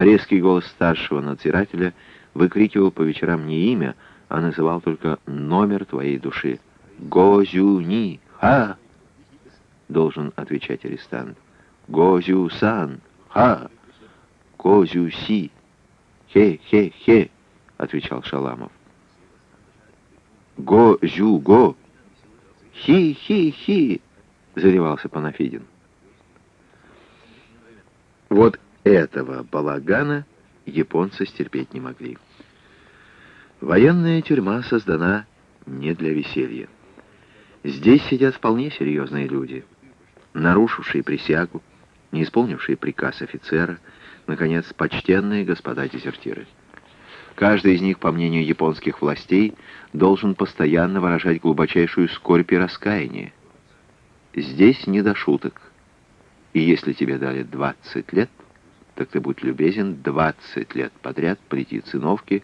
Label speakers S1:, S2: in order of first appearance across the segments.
S1: Резкий голос старшего надзирателя выкрикивал по вечерам не имя, а называл только номер твоей души. «Гозюни! Ха!» — должен отвечать арестант. «Гозю-сан! Ха! Козю-си! Хе-хе-хе!» — отвечал Шаламов. «Го-зю-го! Хи-хи-хи!» — заревался Панафидин. Вот этого балагана японцы стерпеть не могли. Военная тюрьма создана не для веселья. Здесь сидят вполне серьезные люди, нарушившие присягу, не исполнившие приказ офицера, наконец, почтенные господа дезертиры. Каждый из них, по мнению японских властей, должен постоянно выражать глубочайшую скорбь и раскаяние. Здесь не до шуток. И если тебе дали 20 лет, так ты будь любезен 20 лет подряд прийти циновки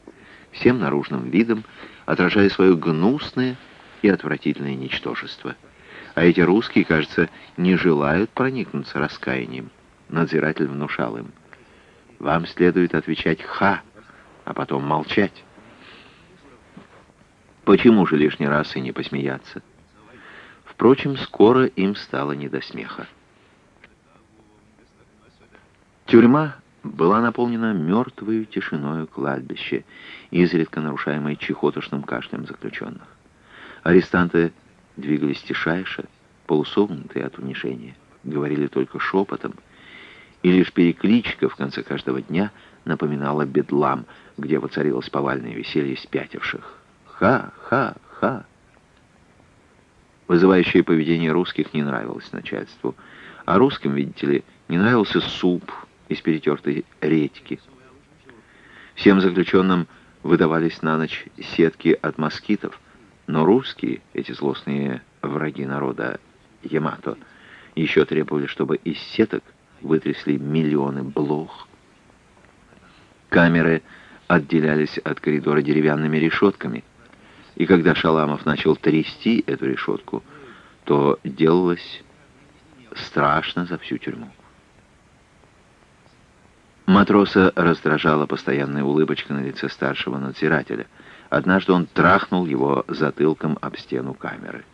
S1: всем наружным видом, отражая свое гнусное и отвратительное ничтожество. А эти русские, кажется, не желают проникнуться раскаянием. Надзиратель внушал им. Вам следует отвечать «ха», а потом молчать. Почему же лишний раз и не посмеяться? Впрочем, скоро им стало не до смеха. Тюрьма была наполнена мертвой тишиною кладбища, изредка нарушаемой чехотошным кашлем заключенных. Арестанты двигались тишайше, полусогнутые от унижения, говорили только шепотом, и лишь перекличка в конце каждого дня напоминала бедлам, где воцарилось повальное веселье спятивших. Ха-ха-ха! Вызывающее поведение русских не нравилось начальству, а русским, видите ли, не нравился суп, из перетертой редьки. Всем заключенным выдавались на ночь сетки от москитов, но русские, эти злостные враги народа Ямато, еще требовали, чтобы из сеток вытрясли миллионы блох. Камеры отделялись от коридора деревянными решетками, и когда Шаламов начал трясти эту решетку, то делалось страшно за всю тюрьму. Матроса раздражала постоянная улыбочка на лице старшего надзирателя. Однажды он трахнул его затылком об стену камеры.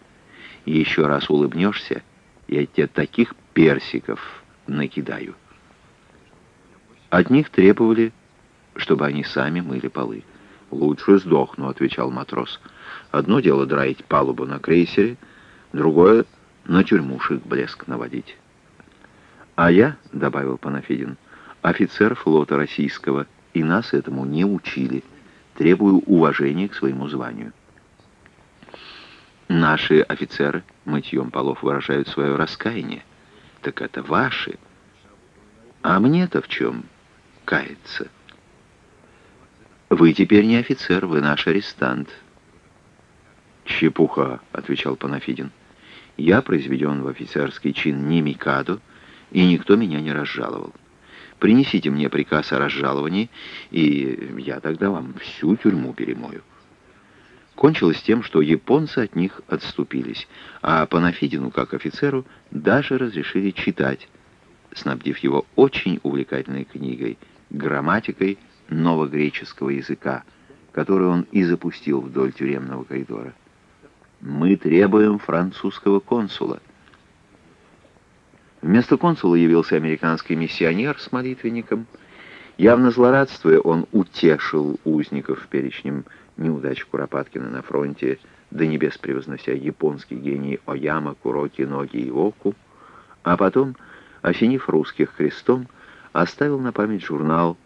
S1: «Еще раз улыбнешься, я тебе таких персиков накидаю». От них требовали, чтобы они сами мыли полы. «Лучше сдохну», — отвечал матрос. «Одно дело драить палубу на крейсере, другое — на тюрьмушек блеск наводить». «А я», — добавил Панафидин, — офицер флота российского, и нас этому не учили. Требую уважения к своему званию. Наши офицеры мытьем полов выражают свое раскаяние. Так это ваши. А мне-то в чем каяться? Вы теперь не офицер, вы наш арестант. «Чепуха», — отвечал Панафидин. «Я произведен в офицерский чин не Микадо, и никто меня не разжаловал. Принесите мне приказ о разжаловании, и я тогда вам всю тюрьму перемою». Кончилось тем, что японцы от них отступились, а Панафидину, как офицеру, даже разрешили читать, снабдив его очень увлекательной книгой, грамматикой новогреческого языка, которую он и запустил вдоль тюремного коридора. «Мы требуем французского консула». Вместо консула явился американский миссионер с молитвенником. Явно злорадствуя, он утешил узников перечнем неудач Куропаткина на фронте, до небес превознося японский гений Ояма, Куроки, Ноги и Оку, а потом, осенив русских крестом, оставил на память журнал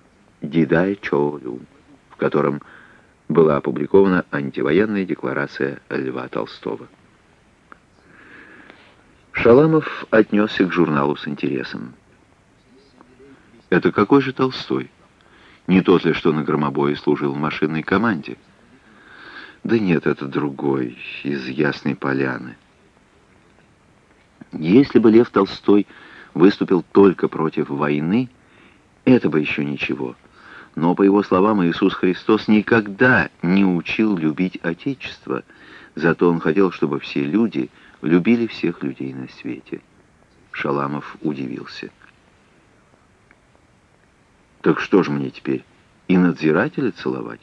S1: «Дидай Чоулю», в котором была опубликована антивоенная декларация Льва Толстого. Шаламов отнесся к журналу с интересом. «Это какой же Толстой? Не тот ли, что на громобое служил в машинной команде?» «Да нет, это другой, из Ясной Поляны». Если бы Лев Толстой выступил только против войны, это бы еще ничего. Но, по его словам, Иисус Христос никогда не учил любить Отечество, зато он хотел, чтобы все люди – любили всех людей на свете. Шаламов удивился. Так что ж мне теперь, и надзирателя целовать?